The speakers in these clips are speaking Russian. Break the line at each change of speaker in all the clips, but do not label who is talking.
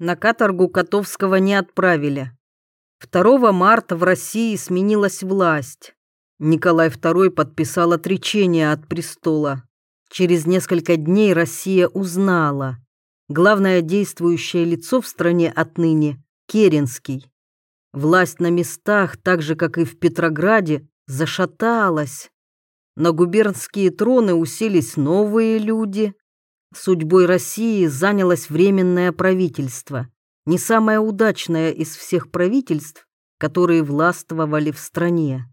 На каторгу Котовского не отправили. 2 марта в России сменилась власть. Николай II подписал отречение от престола. Через несколько дней Россия узнала. Главное действующее лицо в стране отныне – Керенский. Власть на местах, так же, как и в Петрограде, зашаталась. На губернские троны уселись новые люди. Судьбой России занялось Временное правительство, не самое удачное из всех правительств, которые властвовали в стране.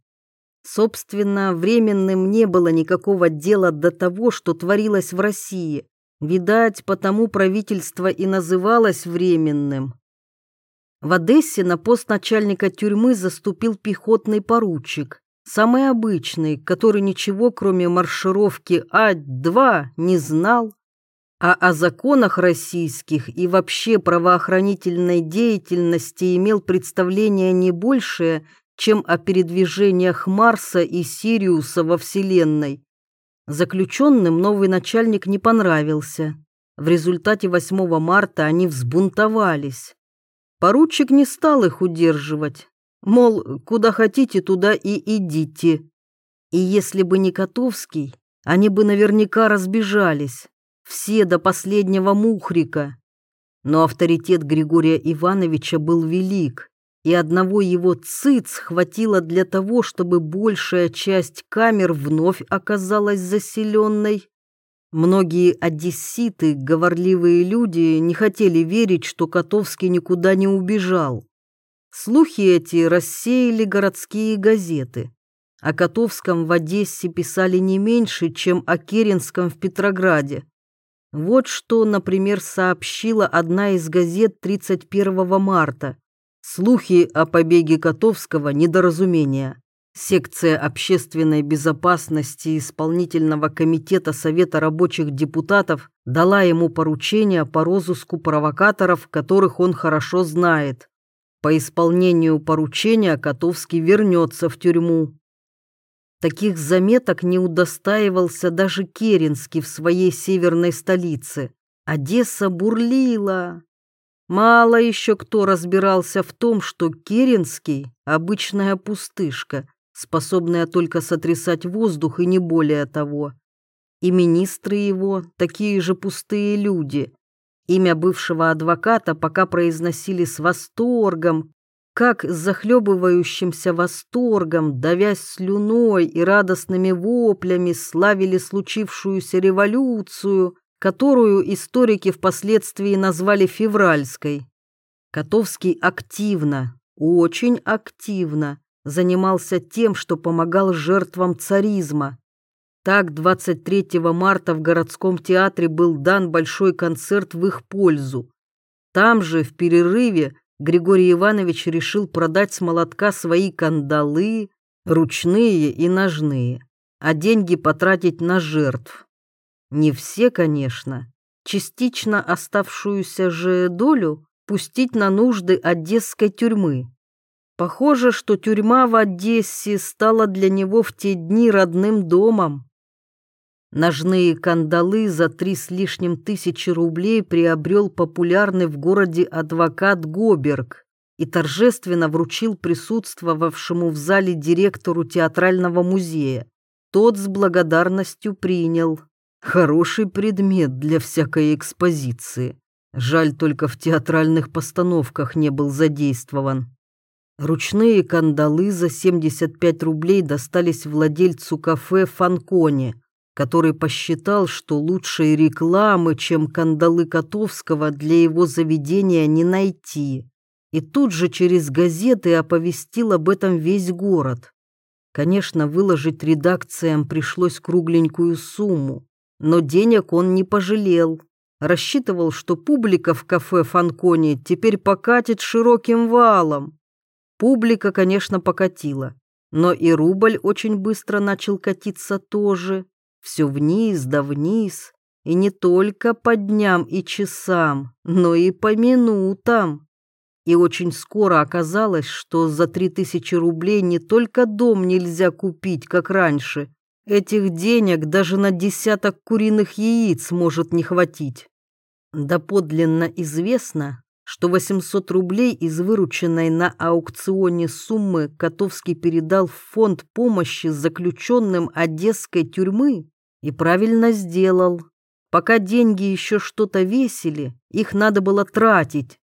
Собственно, временным не было никакого дела до того, что творилось в России. Видать, потому правительство и называлось временным. В Одессе на пост начальника тюрьмы заступил пехотный поручик, самый обычный, который ничего, кроме маршировки А-2, не знал, а о законах российских и вообще правоохранительной деятельности имел представление не большее, чем о передвижениях Марса и Сириуса во Вселенной. Заключенным новый начальник не понравился. В результате 8 марта они взбунтовались. Поручик не стал их удерживать. Мол, куда хотите, туда и идите. И если бы не Котовский, они бы наверняка разбежались. Все до последнего мухрика. Но авторитет Григория Ивановича был велик и одного его циц хватило для того, чтобы большая часть камер вновь оказалась заселенной. Многие одесситы, говорливые люди, не хотели верить, что Котовский никуда не убежал. Слухи эти рассеяли городские газеты. О Котовском в Одессе писали не меньше, чем о Керенском в Петрограде. Вот что, например, сообщила одна из газет 31 марта. Слухи о побеге Котовского – недоразумения. Секция общественной безопасности Исполнительного комитета Совета рабочих депутатов дала ему поручение по розыску провокаторов, которых он хорошо знает. По исполнению поручения Котовский вернется в тюрьму. Таких заметок не удостаивался даже Керенский в своей северной столице. Одесса бурлила. Мало еще кто разбирался в том, что Керенский — обычная пустышка, способная только сотрясать воздух и не более того. И министры его — такие же пустые люди. Имя бывшего адвоката пока произносили с восторгом, как с захлебывающимся восторгом, давясь слюной и радостными воплями, славили случившуюся революцию, которую историки впоследствии назвали февральской. Котовский активно, очень активно занимался тем, что помогал жертвам царизма. Так 23 марта в городском театре был дан большой концерт в их пользу. Там же, в перерыве, Григорий Иванович решил продать с молотка свои кандалы, ручные и ножные, а деньги потратить на жертв. Не все, конечно. Частично оставшуюся же долю пустить на нужды одесской тюрьмы. Похоже, что тюрьма в Одессе стала для него в те дни родным домом. Ножные кандалы за три с лишним тысячи рублей приобрел популярный в городе адвокат Гоберг и торжественно вручил присутствовавшему в зале директору театрального музея. Тот с благодарностью принял. Хороший предмет для всякой экспозиции. Жаль, только в театральных постановках не был задействован. Ручные кандалы за 75 рублей достались владельцу кафе «Фанконе», который посчитал, что лучшей рекламы, чем кандалы Котовского, для его заведения не найти. И тут же через газеты оповестил об этом весь город. Конечно, выложить редакциям пришлось кругленькую сумму, но денег он не пожалел. Рассчитывал, что публика в кафе Фанконе теперь покатит широким валом. Публика, конечно, покатила, но и рубль очень быстро начал катиться тоже. Все вниз да вниз, и не только по дням и часам, но и по минутам. И очень скоро оказалось, что за три тысячи рублей не только дом нельзя купить, как раньше, Этих денег даже на десяток куриных яиц может не хватить. Доподлинно известно, что 800 рублей из вырученной на аукционе суммы Котовский передал в фонд помощи заключенным одесской тюрьмы и правильно сделал. Пока деньги еще что-то весили, их надо было тратить.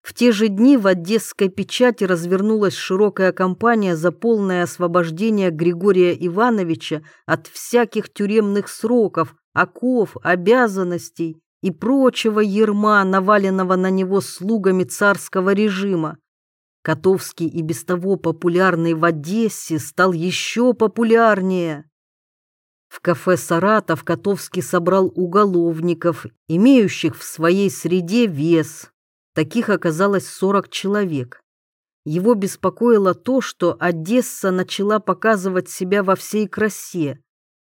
В те же дни в одесской печати развернулась широкая кампания за полное освобождение Григория Ивановича от всяких тюремных сроков, оков, обязанностей и прочего ерма, наваленного на него слугами царского режима. Котовский и без того популярный в Одессе стал еще популярнее. В кафе «Саратов» Котовский собрал уголовников, имеющих в своей среде вес. Таких оказалось 40 человек. Его беспокоило то, что Одесса начала показывать себя во всей красе.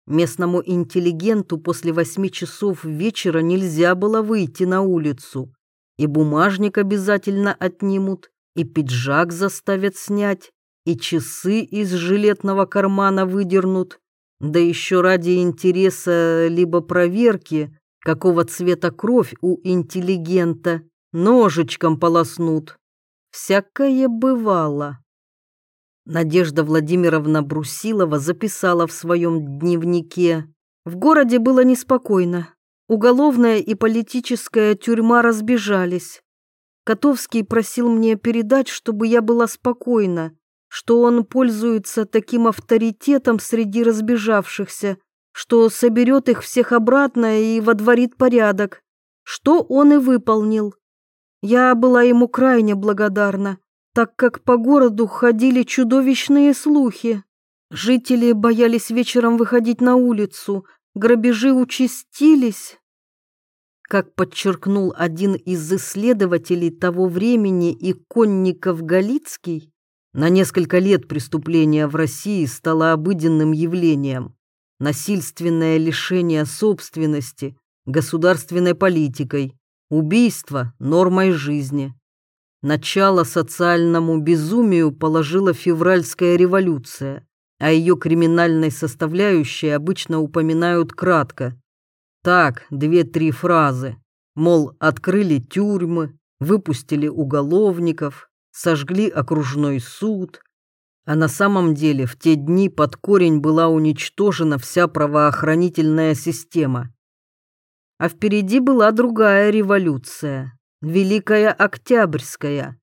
Местному интеллигенту после восьми часов вечера нельзя было выйти на улицу. И бумажник обязательно отнимут, и пиджак заставят снять, и часы из жилетного кармана выдернут, да еще ради интереса либо проверки, какого цвета кровь у интеллигента, ножичком полоснут. Всякое бывало. Надежда Владимировна Брусилова записала в своем дневнике. В городе было неспокойно. Уголовная и политическая тюрьма разбежались. Котовский просил мне передать, чтобы я была спокойна, что он пользуется таким авторитетом среди разбежавшихся, что соберет их всех обратно и водворит порядок, что он и выполнил. Я была ему крайне благодарна, так как по городу ходили чудовищные слухи. Жители боялись вечером выходить на улицу, грабежи участились. Как подчеркнул один из исследователей того времени и конников Галицкий, на несколько лет преступление в России стало обыденным явлением. Насильственное лишение собственности, государственной политикой, убийство нормой жизни. Начало социальному безумию положила февральская революция, а ее криминальной составляющей обычно упоминают кратко. Так, две-три фразы. Мол, открыли тюрьмы, выпустили уголовников, сожгли окружной суд, а на самом деле в те дни под корень была уничтожена вся правоохранительная система. А впереди была другая революция, Великая Октябрьская.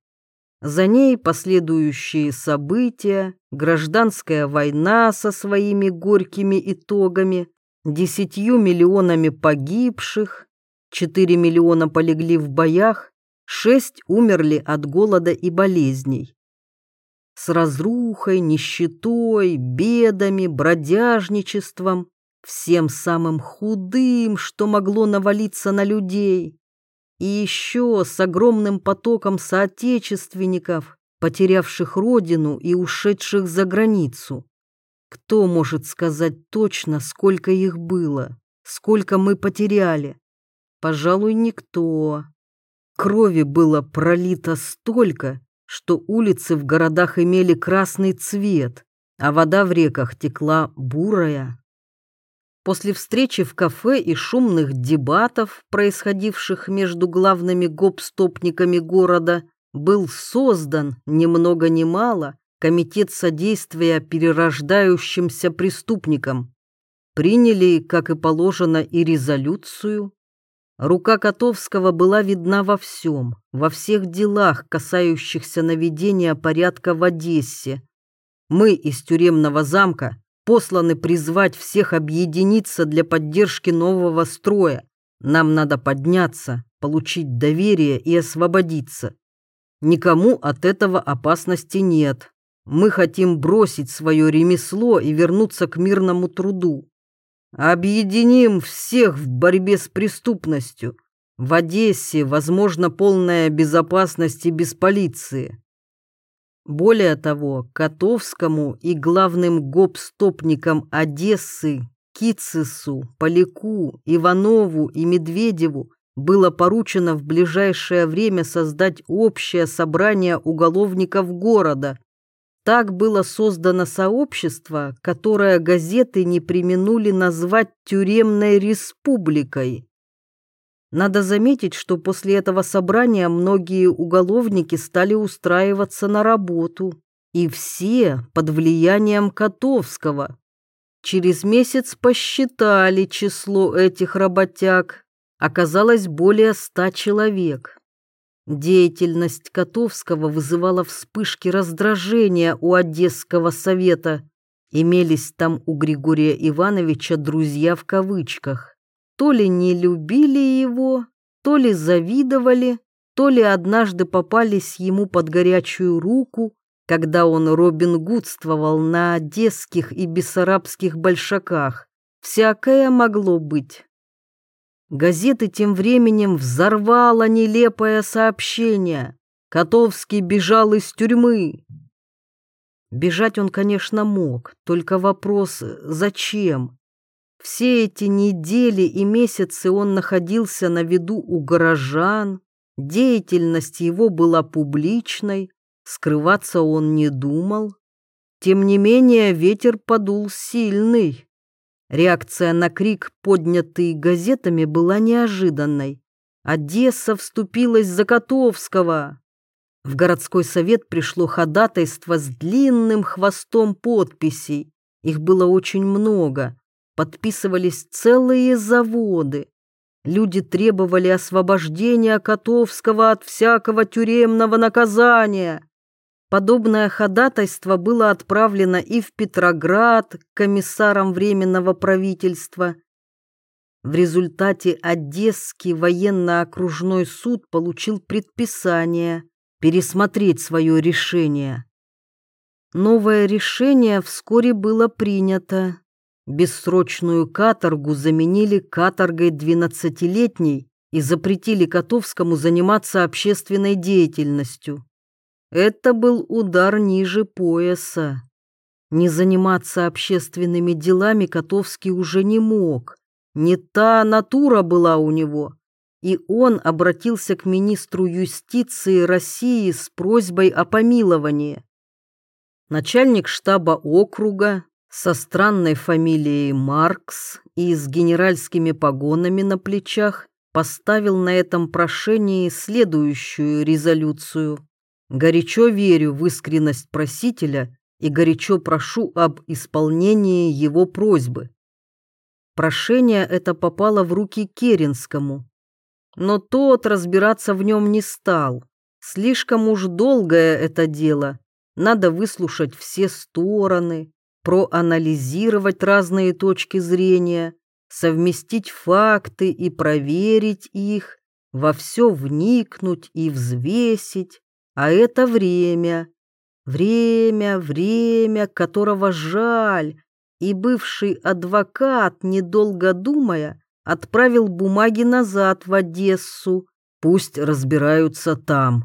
За ней последующие события, гражданская война со своими горькими итогами, десятью миллионами погибших, четыре миллиона полегли в боях, шесть умерли от голода и болезней. С разрухой, нищетой, бедами, бродяжничеством, всем самым худым, что могло навалиться на людей. И еще с огромным потоком соотечественников, потерявших родину и ушедших за границу. Кто может сказать точно, сколько их было, сколько мы потеряли? Пожалуй, никто. Крови было пролито столько, что улицы в городах имели красный цвет, а вода в реках текла бурая. После встречи в кафе и шумных дебатов, происходивших между главными гопстопниками города, был создан, ни много ни мало, комитет содействия перерождающимся преступникам. Приняли, как и положено, и резолюцию, Рука Котовского была видна во всем, во всех делах, касающихся наведения порядка в Одессе. Мы из тюремного замка посланы призвать всех объединиться для поддержки нового строя. Нам надо подняться, получить доверие и освободиться. Никому от этого опасности нет. Мы хотим бросить свое ремесло и вернуться к мирному труду. Объединим всех в борьбе с преступностью. В Одессе возможно полная безопасность и без полиции. Более того, Котовскому и главным гопстопникам Одессы, Кицису, Поляку, Иванову и Медведеву было поручено в ближайшее время создать общее собрание уголовников города, так было создано сообщество, которое газеты не применули назвать тюремной республикой. Надо заметить, что после этого собрания многие уголовники стали устраиваться на работу, и все под влиянием Котовского. Через месяц посчитали число этих работяг, оказалось более ста человек. Деятельность Котовского вызывала вспышки раздражения у Одесского совета. Имелись там у Григория Ивановича «друзья» в кавычках то ли не любили его, то ли завидовали, то ли однажды попались ему под горячую руку, когда он Робин Гудствовал на одесских и бессарабских большаках. Всякое могло быть. Газеты тем временем взорвало нелепое сообщение. Котовский бежал из тюрьмы. Бежать он, конечно, мог, только вопрос «зачем?» Все эти недели и месяцы он находился на виду у горожан, деятельность его была публичной, скрываться он не думал. Тем не менее ветер подул сильный. Реакция на крик, поднятый газетами, была неожиданной. Одесса вступилась за Котовского. В городской совет пришло ходатайство с длинным хвостом подписей. Их было очень много подписывались целые заводы. Люди требовали освобождения Котовского от всякого тюремного наказания. Подобное ходатайство было отправлено и в Петроград комиссаром Временного правительства. В результате Одесский военно-окружной суд получил предписание пересмотреть свое решение. Новое решение вскоре было принято. Бессрочную каторгу заменили каторгой двенадцатилетней и запретили Котовскому заниматься общественной деятельностью. Это был удар ниже пояса. Не заниматься общественными делами Котовский уже не мог. Не та натура была у него. И он обратился к министру юстиции России с просьбой о помиловании. Начальник штаба округа со странной фамилией Маркс и с генеральскими погонами на плечах поставил на этом прошении следующую резолюцию. «Горячо верю в искренность просителя и горячо прошу об исполнении его просьбы». Прошение это попало в руки Керенскому, но тот разбираться в нем не стал. Слишком уж долгое это дело, надо выслушать все стороны, проанализировать разные точки зрения, совместить факты и проверить их, во все вникнуть и взвесить, а это время, время, время, которого жаль, и бывший адвокат, недолго думая, отправил бумаги назад в Одессу, пусть разбираются там.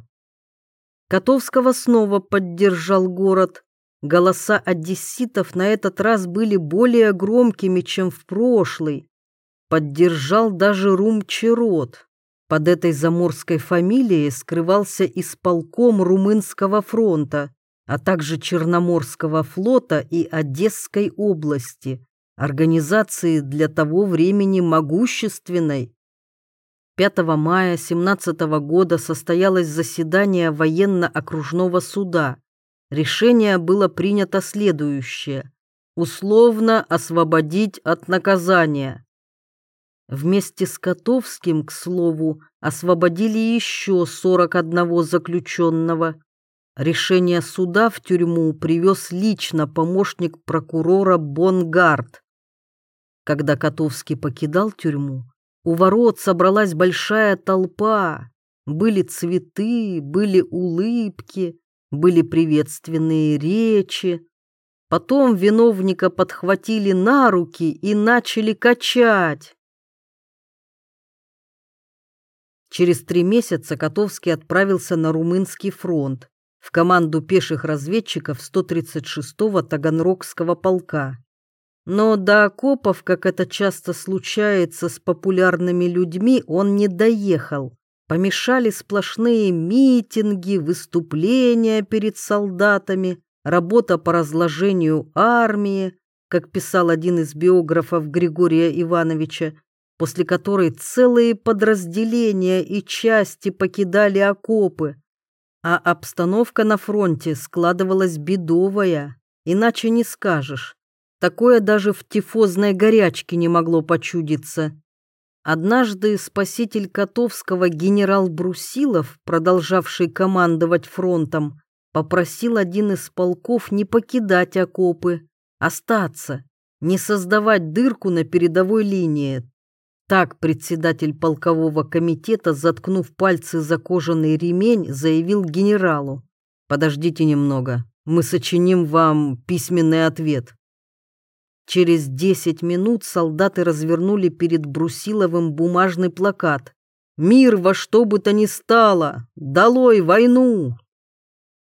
Котовского снова поддержал город, Голоса одесситов на этот раз были более громкими, чем в прошлый. Поддержал даже Румчерот. Под этой заморской фамилией скрывался исполком Румынского фронта, а также Черноморского флота и Одесской области, организации для того времени могущественной. 5 мая 17 года состоялось заседание военно-окружного суда решение было принято следующее – условно освободить от наказания. Вместе с Котовским, к слову, освободили еще 41 заключенного. Решение суда в тюрьму привез лично помощник прокурора Бонгард. Когда Котовский покидал тюрьму, у ворот собралась большая толпа. Были цветы, были улыбки, были приветственные речи. Потом виновника подхватили на руки и начали качать. Через три месяца Котовский отправился на Румынский фронт в команду пеших разведчиков 136-го Таганрогского полка. Но до окопов, как это часто случается с популярными людьми, он не доехал. Помешали сплошные митинги, выступления перед солдатами, работа по разложению армии, как писал один из биографов Григория Ивановича, после которой целые подразделения и части покидали окопы, а обстановка на фронте складывалась бедовая, иначе не скажешь. Такое даже в тифозной горячке не могло почудиться. Однажды спаситель Котовского генерал Брусилов, продолжавший командовать фронтом, попросил один из полков не покидать окопы, остаться, не создавать дырку на передовой линии. Так председатель полкового комитета, заткнув пальцы за кожаный ремень, заявил генералу. «Подождите немного, мы сочиним вам письменный ответ». Через десять минут солдаты развернули перед Брусиловым бумажный плакат. «Мир во что бы то ни стало! Долой войну!»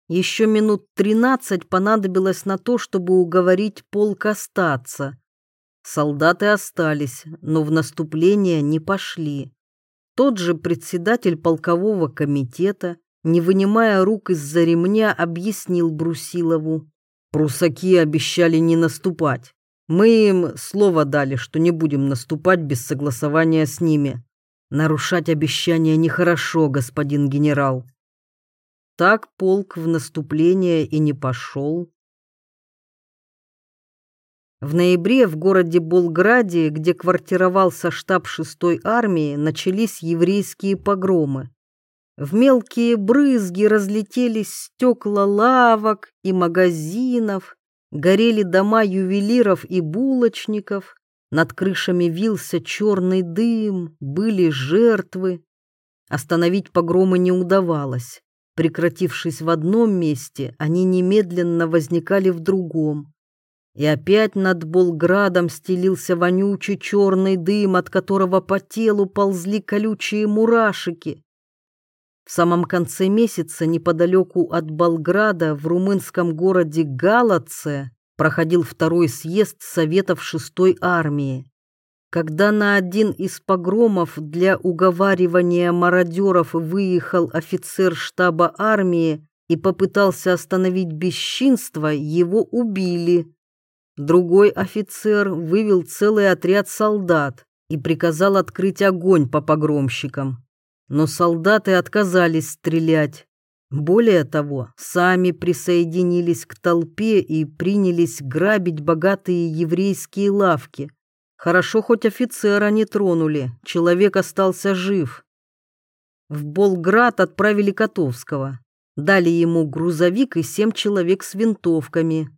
Еще минут тринадцать понадобилось на то, чтобы уговорить полк остаться. Солдаты остались, но в наступление не пошли. Тот же председатель полкового комитета, не вынимая рук из-за ремня, объяснил Брусилову. Прусаки обещали не наступать. Мы им слово дали, что не будем наступать без согласования с ними. Нарушать обещания нехорошо, господин генерал. Так полк в наступление и не пошел. В ноябре в городе Болграде, где квартировался штаб 6-й армии, начались еврейские погромы. В мелкие брызги разлетелись стекла лавок и магазинов, Горели дома ювелиров и булочников, над крышами вился черный дым, были жертвы. Остановить погромы не удавалось. Прекратившись в одном месте, они немедленно возникали в другом. И опять над Болградом стелился вонючий черный дым, от которого по телу ползли колючие мурашики. В самом конце месяца неподалеку от Болграда в румынском городе Галаце проходил второй съезд Советов шестой армии. Когда на один из погромов для уговаривания мародеров выехал офицер штаба армии и попытался остановить бесчинство, его убили. Другой офицер вывел целый отряд солдат и приказал открыть огонь по погромщикам но солдаты отказались стрелять. Более того, сами присоединились к толпе и принялись грабить богатые еврейские лавки. Хорошо, хоть офицера не тронули, человек остался жив. В Болград отправили Котовского. Дали ему грузовик и семь человек с винтовками.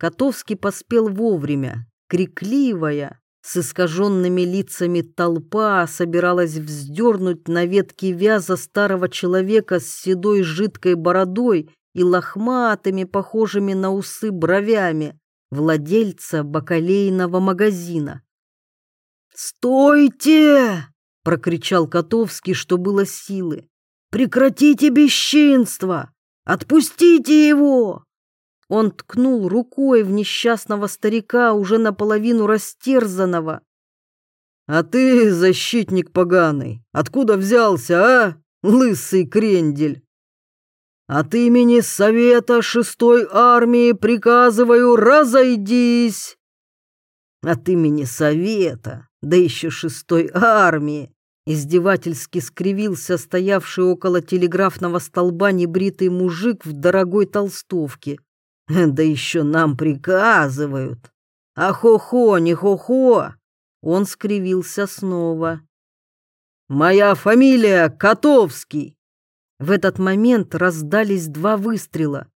Котовский поспел вовремя. Крикливая, с искаженными лицами толпа собиралась вздернуть на ветке вяза старого человека с седой жидкой бородой и лохматыми, похожими на усы бровями, владельца бакалейного магазина. «Стойте!» — прокричал Котовский, что было силы. «Прекратите бесчинство! Отпустите его!» Он ткнул рукой в несчастного старика, уже наполовину растерзанного. «А ты, защитник поганый, откуда взялся, а, лысый крендель?» «От имени Совета Шестой Армии приказываю, разойдись!» «От имени Совета, да еще Шестой Армии!» Издевательски скривился стоявший около телеграфного столба небритый мужик в дорогой толстовке. Да еще нам приказывают. А хо-хо, не хо-хо. Он скривился снова. Моя фамилия Котовский. В этот момент раздались два выстрела.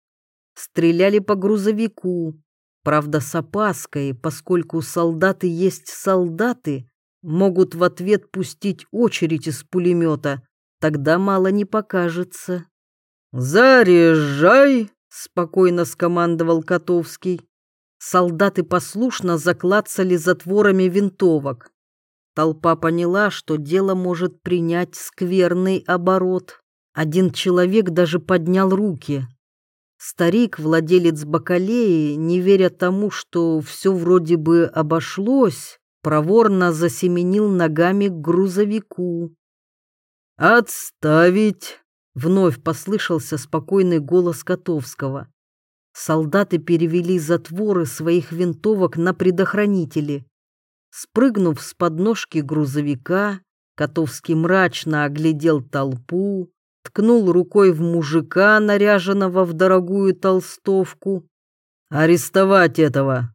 Стреляли по грузовику. Правда, с опаской, поскольку солдаты есть солдаты, могут в ответ пустить очередь из пулемета. Тогда мало не покажется. «Заряжай!» Спокойно скомандовал Котовский. Солдаты послушно заклацали затворами винтовок. Толпа поняла, что дело может принять скверный оборот. Один человек даже поднял руки. Старик, владелец бакалеи, не веря тому, что все вроде бы обошлось, проворно засеменил ногами к грузовику. «Отставить!» Вновь послышался спокойный голос Котовского. Солдаты перевели затворы своих винтовок на предохранители. Спрыгнув с подножки грузовика, Котовский мрачно оглядел толпу, ткнул рукой в мужика, наряженного в дорогую толстовку. «Арестовать этого!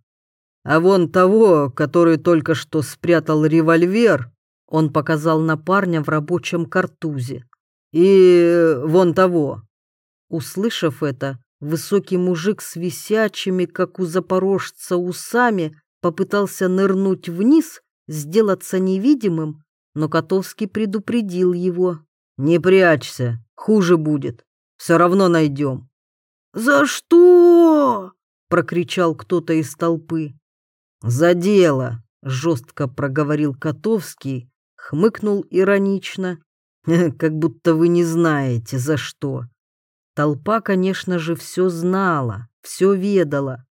А вон того, который только что спрятал револьвер, он показал на парня в рабочем картузе. И вон того!» Услышав это, высокий мужик с висячими, как у запорожца, усами попытался нырнуть вниз, сделаться невидимым, но Котовский предупредил его. «Не прячься, хуже будет. Все равно найдем». «За что?» — прокричал кто-то из толпы. «За дело!» — жестко проговорил Котовский, хмыкнул иронично. «Как будто вы не знаете, за что». Толпа, конечно же, все знала, все ведала.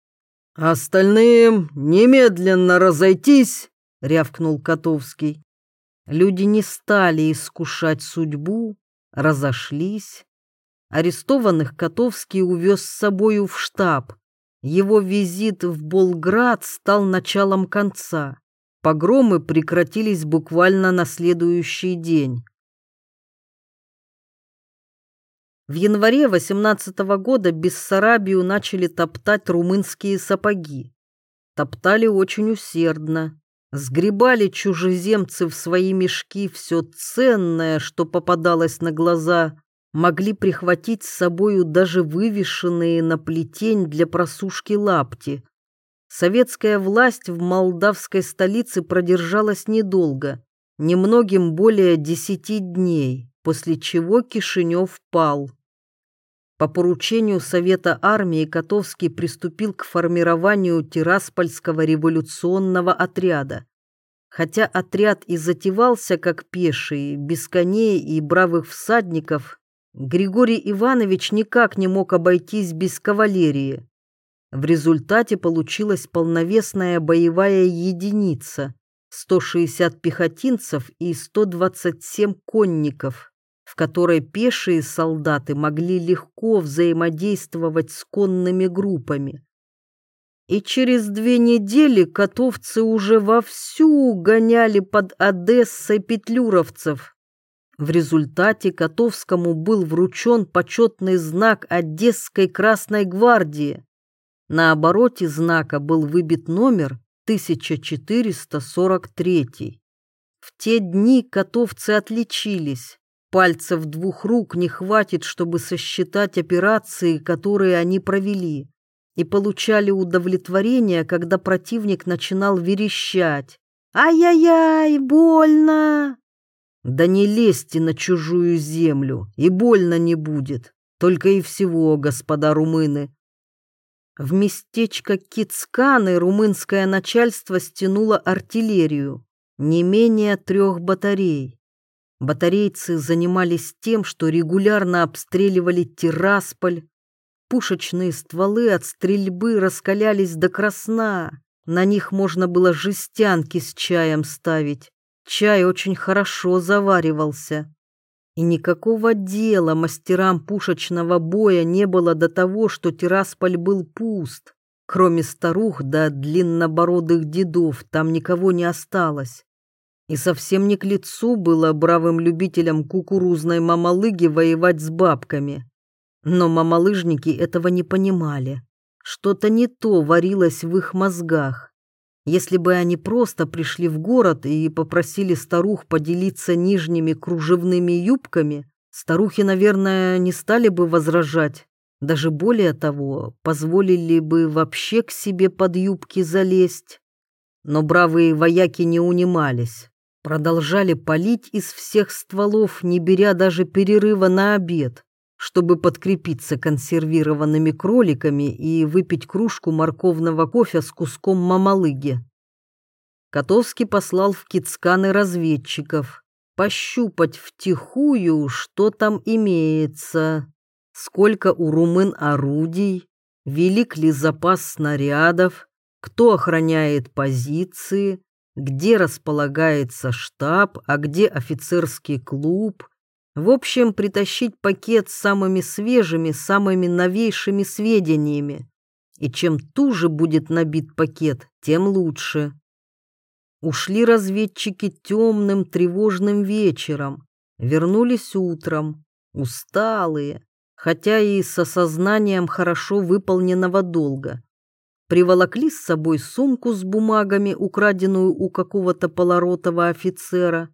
«Остальным немедленно разойтись!» — рявкнул Котовский. Люди не стали искушать судьбу, разошлись. Арестованных Котовский увез с собою в штаб. Его визит в Болград стал началом конца. Погромы прекратились буквально на следующий день. В январе 18 -го года Бессарабию начали топтать румынские сапоги. Топтали очень усердно. Сгребали чужеземцы в свои мешки все ценное, что попадалось на глаза, могли прихватить с собою даже вывешенные на плетень для просушки лапти. Советская власть в молдавской столице продержалась недолго, немногим более десяти дней, после чего Кишинев пал. По поручению Совета армии Котовский приступил к формированию Тираспольского революционного отряда. Хотя отряд и затевался как пеший, без коней и бравых всадников, Григорий Иванович никак не мог обойтись без кавалерии. В результате получилась полновесная боевая единица – 160 пехотинцев и 127 конников в которой пешие солдаты могли легко взаимодействовать с конными группами. И через две недели котовцы уже вовсю гоняли под Одессой петлюровцев. В результате Котовскому был вручен почетный знак Одесской Красной Гвардии. На обороте знака был выбит номер 1443. В те дни котовцы отличились. Пальцев двух рук не хватит, чтобы сосчитать операции, которые они провели, и получали удовлетворение, когда противник начинал верещать. «Ай-яй-яй, больно!» Да не лезьте на чужую землю, и больно не будет. Только и всего, господа румыны. В местечко Кицканы румынское начальство стянуло артиллерию, не менее трех батарей. Батарейцы занимались тем, что регулярно обстреливали Тирасполь. Пушечные стволы от стрельбы раскалялись до красна. На них можно было жестянки с чаем ставить. Чай очень хорошо заваривался. И никакого дела мастерам пушечного боя не было до того, что Тирасполь был пуст. Кроме старух да длиннобородых дедов там никого не осталось. И совсем не к лицу было бравым любителям кукурузной мамалыги воевать с бабками. Но мамалыжники этого не понимали. Что-то не то варилось в их мозгах. Если бы они просто пришли в город и попросили старух поделиться нижними кружевными юбками, старухи, наверное, не стали бы возражать. Даже более того, позволили бы вообще к себе под юбки залезть. Но бравые вояки не унимались продолжали палить из всех стволов, не беря даже перерыва на обед, чтобы подкрепиться консервированными кроликами и выпить кружку морковного кофе с куском мамалыги. Котовский послал в Кицканы разведчиков пощупать втихую, что там имеется, сколько у румын орудий, велик ли запас снарядов, кто охраняет позиции, где располагается штаб, а где офицерский клуб. В общем, притащить пакет с самыми свежими, самыми новейшими сведениями. И чем туже будет набит пакет, тем лучше. Ушли разведчики темным тревожным вечером, вернулись утром, усталые, хотя и с осознанием хорошо выполненного долга. Приволокли с собой сумку с бумагами, украденную у какого-то полоротого офицера.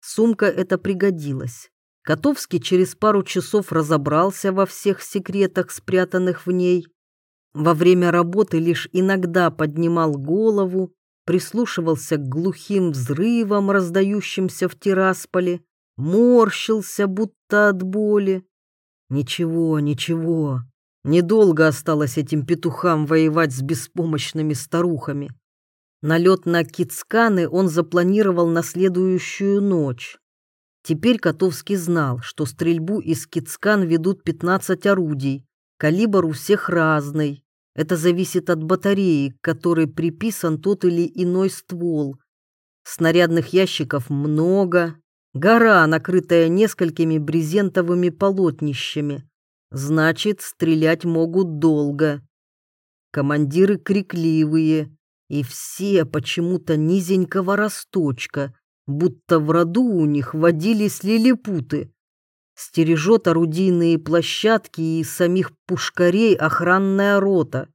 Сумка эта пригодилась. Котовский через пару часов разобрался во всех секретах, спрятанных в ней. Во время работы лишь иногда поднимал голову, прислушивался к глухим взрывам, раздающимся в Тирасполе, морщился, будто от боли. Ничего, ничего, недолго осталось этим петухам воевать с беспомощными старухами. Налет на Кицканы он запланировал на следующую ночь. Теперь Котовский знал, что стрельбу из Кицкан ведут 15 орудий, калибр у всех разный. Это зависит от батареи, к которой приписан тот или иной ствол. Снарядных ящиков много, гора, накрытая несколькими брезентовыми полотнищами. Значит, стрелять могут долго. Командиры крикливые, и все почему-то низенького росточка, будто в роду у них водились лилипуты. Стережет орудийные площадки и самих пушкарей охранная рота.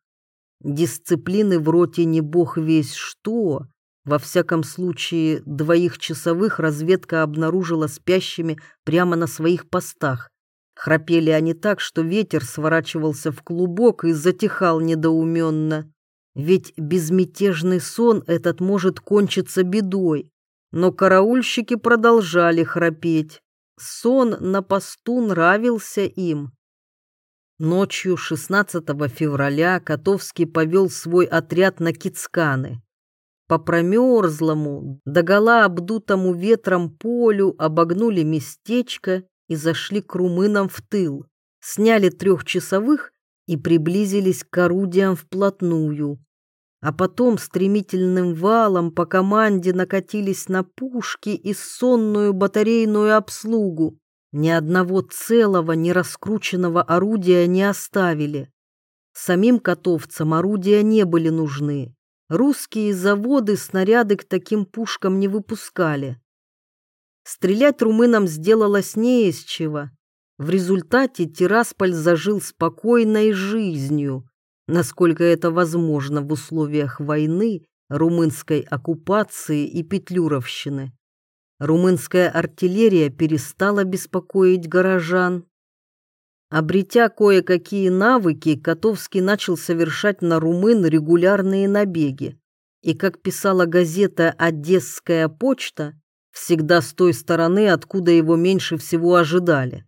Дисциплины в роте не бог весь что. Во всяком случае, двоих часовых разведка обнаружила спящими прямо на своих постах. Храпели они так, что ветер сворачивался в клубок и затихал недоуменно. Ведь безмятежный сон этот может кончиться бедой. Но караульщики продолжали храпеть. Сон на посту нравился им. Ночью 16 февраля Котовский повел свой отряд на Кицканы. По промерзлому, догола обдутому ветром полю обогнули местечко и зашли к румынам в тыл, сняли трехчасовых и приблизились к орудиям вплотную а потом стремительным валом по команде накатились на пушки и сонную батарейную обслугу. Ни одного целого, не раскрученного орудия не оставили. Самим котовцам орудия не были нужны. Русские заводы снаряды к таким пушкам не выпускали. Стрелять румынам сделалось не из чего. В результате Тирасполь зажил спокойной жизнью, насколько это возможно в условиях войны, румынской оккупации и петлюровщины. Румынская артиллерия перестала беспокоить горожан. Обретя кое-какие навыки, Котовский начал совершать на румын регулярные набеги. И, как писала газета «Одесская почта», всегда с той стороны, откуда его меньше всего ожидали.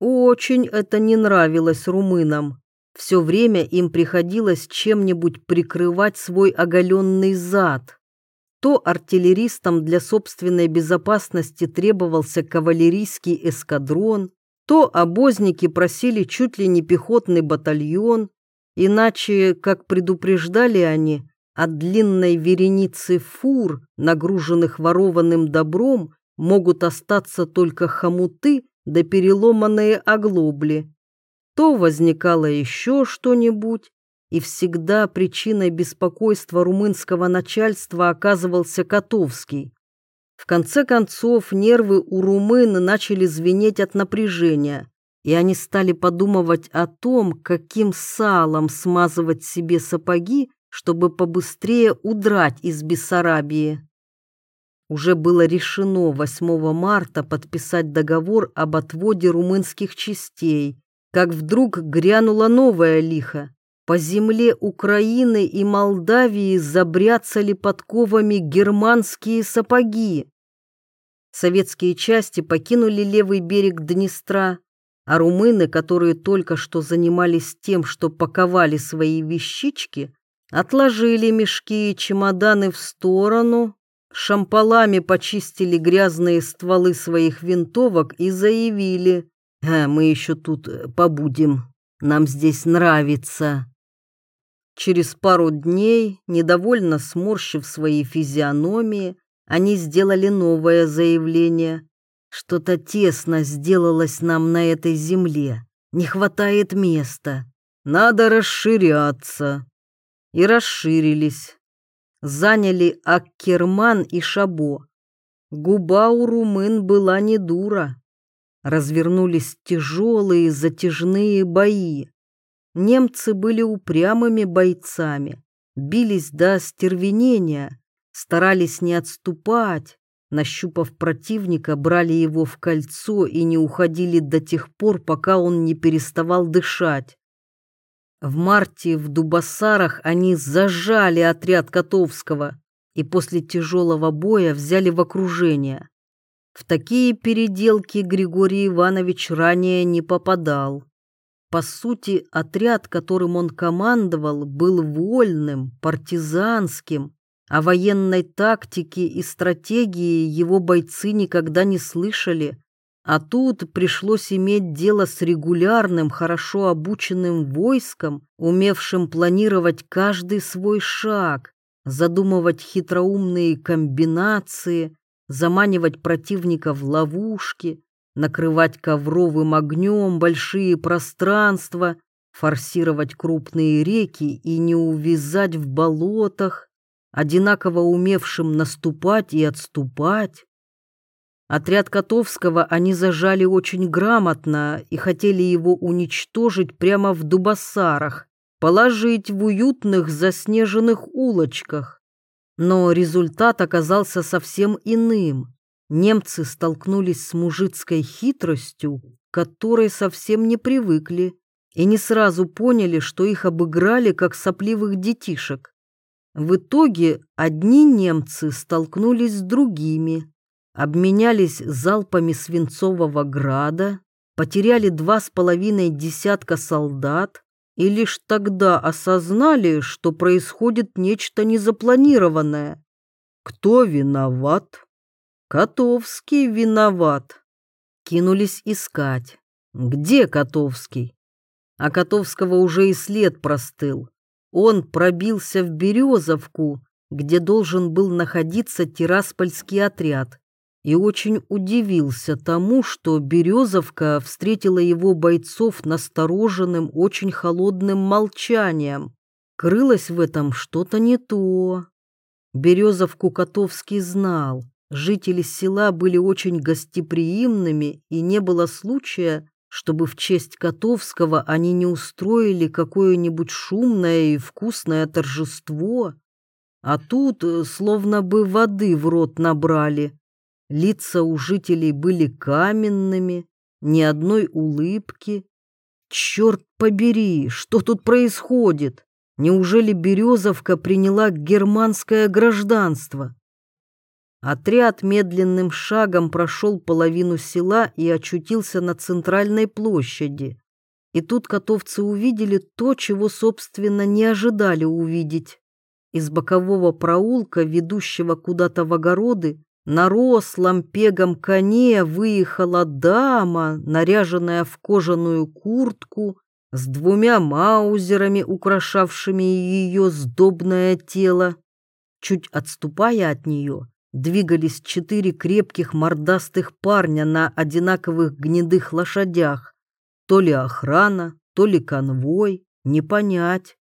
Очень это не нравилось румынам. Все время им приходилось чем-нибудь прикрывать свой оголенный зад. То артиллеристам для собственной безопасности требовался кавалерийский эскадрон, то обозники просили чуть ли не пехотный батальон, иначе, как предупреждали они, от длинной вереницы фур, нагруженных ворованным добром, могут остаться только хомуты да переломанные оглобли то возникало еще что-нибудь, и всегда причиной беспокойства румынского начальства оказывался Котовский. В конце концов, нервы у румын начали звенеть от напряжения, и они стали подумывать о том, каким салом смазывать себе сапоги, чтобы побыстрее удрать из Бессарабии. Уже было решено 8 марта подписать договор об отводе румынских частей, как вдруг грянула новая лиха. По земле Украины и Молдавии забряцали подковами германские сапоги. Советские части покинули левый берег Днестра, а румыны, которые только что занимались тем, что паковали свои вещички, отложили мешки и чемоданы в сторону, шампалами почистили грязные стволы своих винтовок и заявили а мы еще тут э, побудем. Нам здесь нравится. Через пару дней, недовольно сморщив свои физиономии, они сделали новое заявление. Что-то тесно сделалось нам на этой земле. Не хватает места. Надо расширяться. И расширились. заняли Аккерман и Шабо. Губа у румын была не дура. Развернулись тяжелые затяжные бои. Немцы были упрямыми бойцами, бились до стервенения, старались не отступать, нащупав противника, брали его в кольцо и не уходили до тех пор, пока он не переставал дышать. В марте в Дубасарах они зажали отряд Котовского и после тяжелого боя взяли в окружение. В такие переделки Григорий Иванович ранее не попадал. По сути, отряд, которым он командовал, был вольным, партизанским, о военной тактике и стратегии его бойцы никогда не слышали, а тут пришлось иметь дело с регулярным, хорошо обученным войском, умевшим планировать каждый свой шаг, задумывать хитроумные комбинации, заманивать противника в ловушки, накрывать ковровым огнем большие пространства, форсировать крупные реки и не увязать в болотах, одинаково умевшим наступать и отступать. Отряд Котовского они зажали очень грамотно и хотели его уничтожить прямо в Дубасарах, положить в уютных заснеженных улочках. Но результат оказался совсем иным. Немцы столкнулись с мужицкой хитростью, которой совсем не привыкли, и не сразу поняли, что их обыграли, как сопливых детишек. В итоге одни немцы столкнулись с другими, обменялись залпами свинцового града, потеряли два с половиной десятка солдат и лишь тогда осознали, что происходит нечто незапланированное. Кто виноват? Котовский виноват. Кинулись искать. Где Котовский? А Котовского уже и след простыл. Он пробился в Березовку, где должен был находиться Тираспольский отряд, и очень удивился тому, что Березовка встретила его бойцов настороженным, очень холодным молчанием. Крылось в этом что-то не то. Березовку Котовский знал. Жители села были очень гостеприимными, и не было случая, чтобы в честь Котовского они не устроили какое-нибудь шумное и вкусное торжество. А тут э, словно бы воды в рот набрали. Лица у жителей были каменными, ни одной улыбки. Черт побери, что тут происходит? Неужели Березовка приняла германское гражданство? Отряд медленным шагом прошел половину села и очутился на центральной площади. И тут котовцы увидели то, чего, собственно, не ожидали увидеть. Из бокового проулка, ведущего куда-то в огороды, на рослом пегом коне выехала дама, наряженная в кожаную куртку, с двумя маузерами, украшавшими ее сдобное тело. Чуть отступая от нее, двигались четыре крепких мордастых парня на одинаковых гнедых лошадях. То ли охрана, то ли конвой, не понять.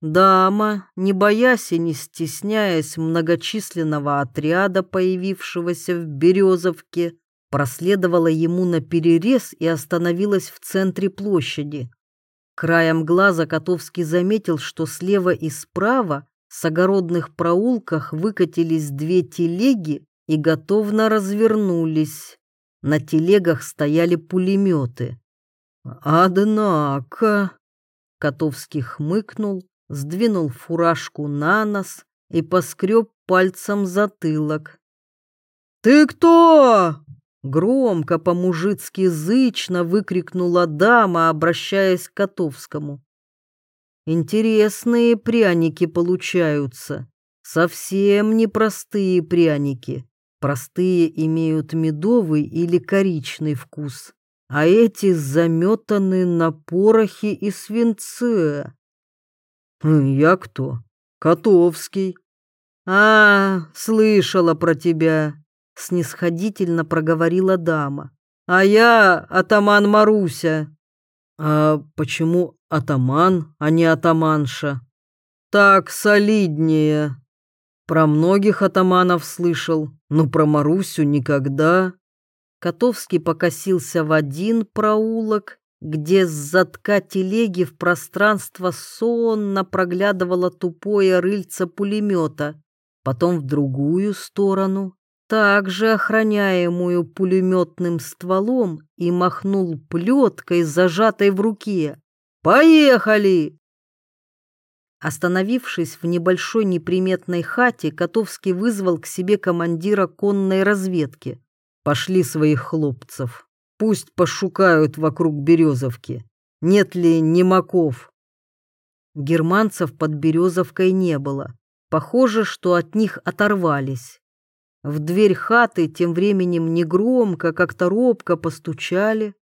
Дама, не боясь и не стесняясь многочисленного отряда, появившегося в Березовке, проследовала ему на перерез и остановилась в центре площади. Краем глаза Котовский заметил, что слева и справа с огородных проулках выкатились две телеги и готовно развернулись. На телегах стояли пулеметы. «Однако...» Котовский хмыкнул, сдвинул фуражку на нос и поскреб пальцем затылок. «Ты кто?» Громко, по-мужицки зычно выкрикнула дама, обращаясь к Котовскому. Интересные пряники получаются. Совсем непростые пряники. Простые имеют медовый или коричный вкус, а эти заметаны на порохе и свинце. Хм, я кто? Котовский. А, слышала про тебя, снисходительно проговорила дама. А я атаман Маруся. А почему атаман, а не атаманша? Так солиднее, Про многих атаманов слышал, но про Марусю никогда. Котовский покосился в один проулок, где с затка телеги в пространство сонно проглядывало тупое рыльце пулемета, потом в другую сторону, также охраняемую пулеметным стволом, и махнул плеткой, зажатой в руке. «Поехали!» Остановившись в небольшой неприметной хате, Котовский вызвал к себе командира конной разведки. «Пошли своих хлопцев. Пусть пошукают вокруг Березовки. Нет ли немаков?» Германцев под Березовкой не было. Похоже, что от них оторвались. В дверь хаты тем временем негромко, как-то робко постучали.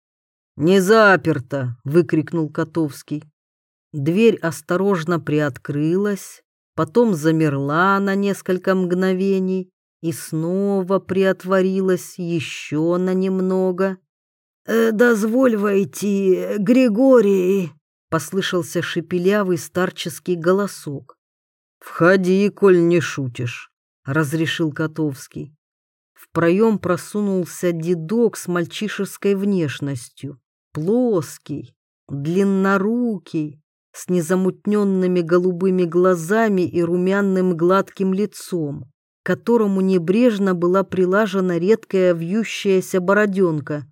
«Не заперто!» — выкрикнул Котовский. Дверь осторожно приоткрылась, потом замерла на несколько мгновений и снова приотворилась еще на немного. «Э, «Дозволь войти, Григорий!» — послышался шепелявый старческий голосок. «Входи, коль не шутишь», — разрешил Котовский. В проем просунулся дедок с мальчишеской внешностью, плоский, длиннорукий, с незамутненными голубыми глазами и румяным гладким лицом, которому небрежно была прилажена редкая вьющаяся бороденка.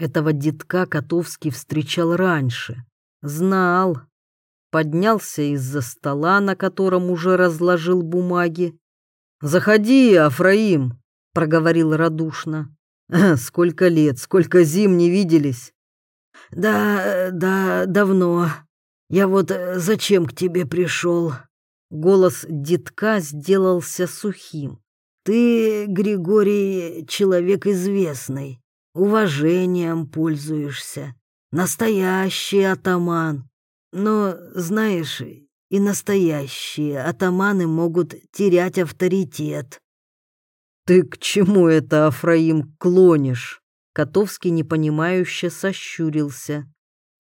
Этого детка Котовский встречал раньше, знал. Поднялся из-за стола, на котором уже разложил бумаги. «Заходи, Афраим!» — проговорил радушно. «Сколько лет, сколько зим не виделись!» «Да, да, давно», я вот э, зачем к тебе пришел?» Голос детка сделался сухим. «Ты, Григорий, человек известный, уважением пользуешься, настоящий атаман. Но, знаешь, и настоящие атаманы могут терять авторитет». «Ты к чему это, Афраим, клонишь?» Котовский непонимающе сощурился.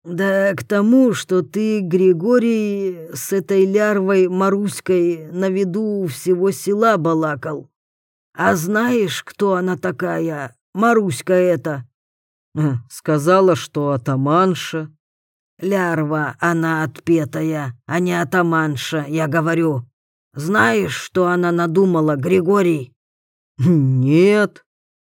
Да к тому, что ты, Григорий, с этой лярвой Маруськой на виду всего села балакал. А знаешь, кто она такая, Маруська эта? Сказала, что атаманша. Лярва она отпетая, а не атаманша, я говорю. Знаешь, что она надумала, Григорий? Нет.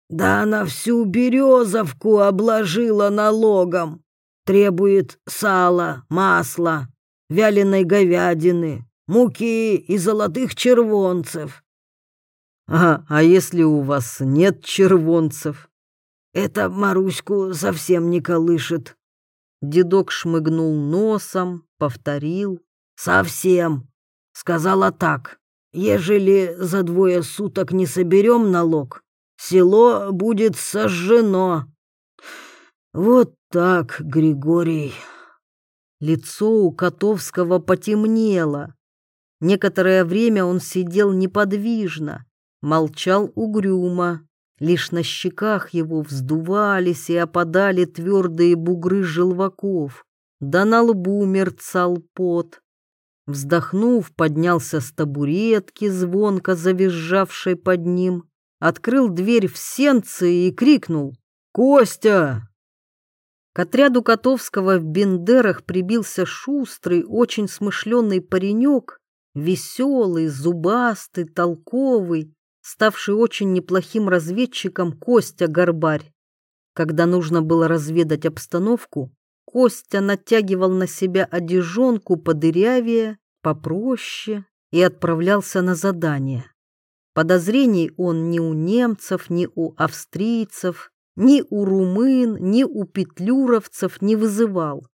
Да она всю березовку обложила налогом требует сала, масла, вяленой говядины, муки и золотых червонцев. А, а если у вас нет червонцев? Это Маруську совсем не колышет. Дедок шмыгнул носом, повторил. Совсем. Сказала так. Ежели за двое суток не соберем налог, село будет сожжено. Вот так, Григорий. Лицо у Котовского потемнело. Некоторое время он сидел неподвижно, молчал угрюмо. Лишь на щеках его вздувались и опадали твердые бугры желваков, да на лбу мерцал пот. Вздохнув, поднялся с табуретки, звонко завизжавшей под ним, открыл дверь в сенцы и крикнул «Костя!» К отряду Котовского в Бендерах прибился шустрый, очень смышленый паренек, веселый, зубастый, толковый, ставший очень неплохим разведчиком Костя Горбарь. Когда нужно было разведать обстановку, Костя натягивал на себя одежонку подырявее, попроще и отправлялся на задание. Подозрений он ни у немцев, ни у австрийцев, ни у румын, ни у петлюровцев не вызывал.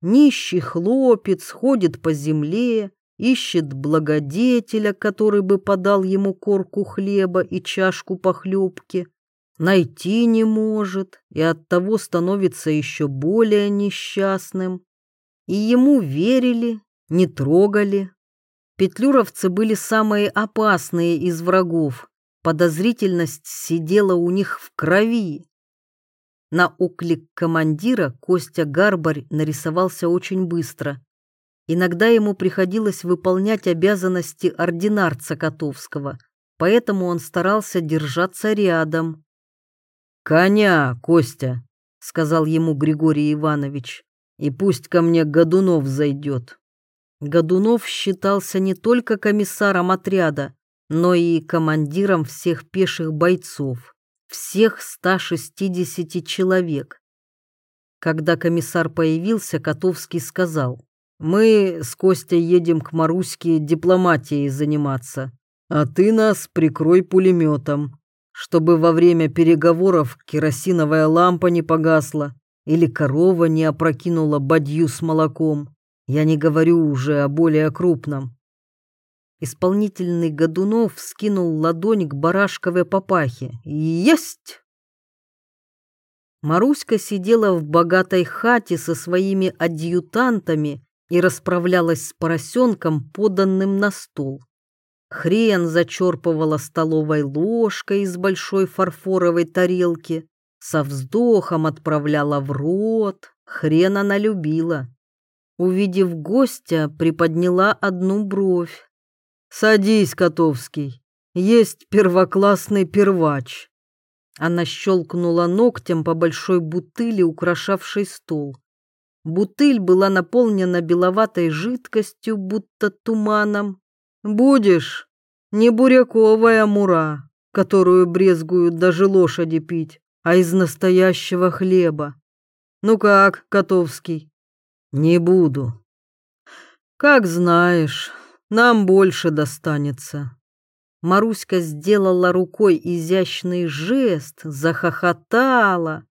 Нищий хлопец ходит по земле, ищет благодетеля, который бы подал ему корку хлеба и чашку похлебки, найти не может и оттого становится еще более несчастным. И ему верили, не трогали. Петлюровцы были самые опасные из врагов, подозрительность сидела у них в крови. На оклик командира Костя Гарбарь нарисовался очень быстро. Иногда ему приходилось выполнять обязанности ординарца Котовского, поэтому он старался держаться рядом. «Коня, Костя!» — сказал ему Григорий Иванович. «И пусть ко мне Годунов зайдет». Годунов считался не только комиссаром отряда, но и командиром всех пеших бойцов, всех 160 человек. Когда комиссар появился, Котовский сказал, «Мы с Костей едем к Маруське дипломатией заниматься, а ты нас прикрой пулеметом, чтобы во время переговоров керосиновая лампа не погасла или корова не опрокинула бадью с молоком. Я не говорю уже о более крупном». Исполнительный Годунов скинул ладонь к барашковой папахе. «Есть!» Маруська сидела в богатой хате со своими адъютантами и расправлялась с поросенком, поданным на стол. Хрен зачерпывала столовой ложкой из большой фарфоровой тарелки, со вздохом отправляла в рот, хрен она любила. Увидев гостя, приподняла одну бровь. «Садись, Котовский, есть первоклассный первач». Она щелкнула ногтем по большой бутыли, украшавшей стол. Бутыль была наполнена беловатой жидкостью, будто туманом. «Будешь? Не буряковая мура, которую брезгуют даже лошади пить, а из настоящего хлеба. Ну как, Котовский?» «Не буду». «Как знаешь, нам больше достанется». Маруська сделала рукой изящный жест, захохотала.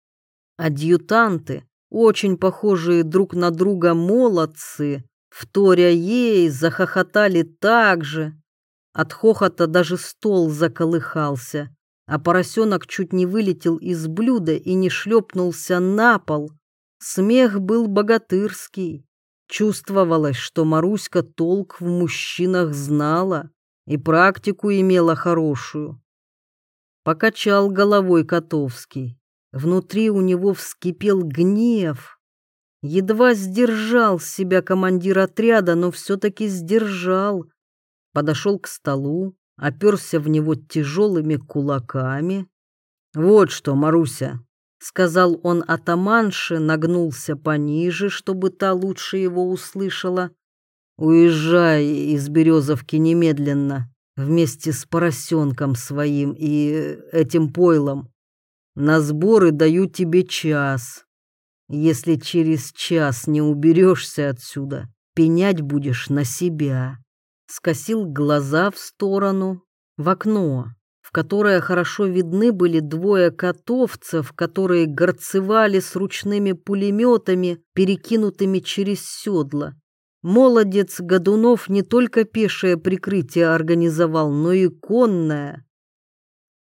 Адъютанты, очень похожие друг на друга молодцы, вторя ей, захохотали так же. От хохота даже стол заколыхался, а поросенок чуть не вылетел из блюда и не шлепнулся на пол. Смех был богатырский. Чувствовалось, что Маруська толк в мужчинах знала и практику имела хорошую. Покачал головой Котовский. Внутри у него вскипел гнев. Едва сдержал себя командир отряда, но все-таки сдержал. Подошел к столу, оперся в него тяжелыми кулаками. «Вот что, Маруся», — сказал он атаманше, нагнулся пониже, чтобы та лучше его услышала. Уезжай из Березовки немедленно, вместе с поросенком своим и этим пойлом. На сборы даю тебе час. Если через час не уберешься отсюда, пенять будешь на себя. Скосил глаза в сторону, в окно, в которое хорошо видны были двое котовцев, которые горцевали с ручными пулеметами, перекинутыми через седла. Молодец Годунов не только пешее прикрытие организовал, но и конное.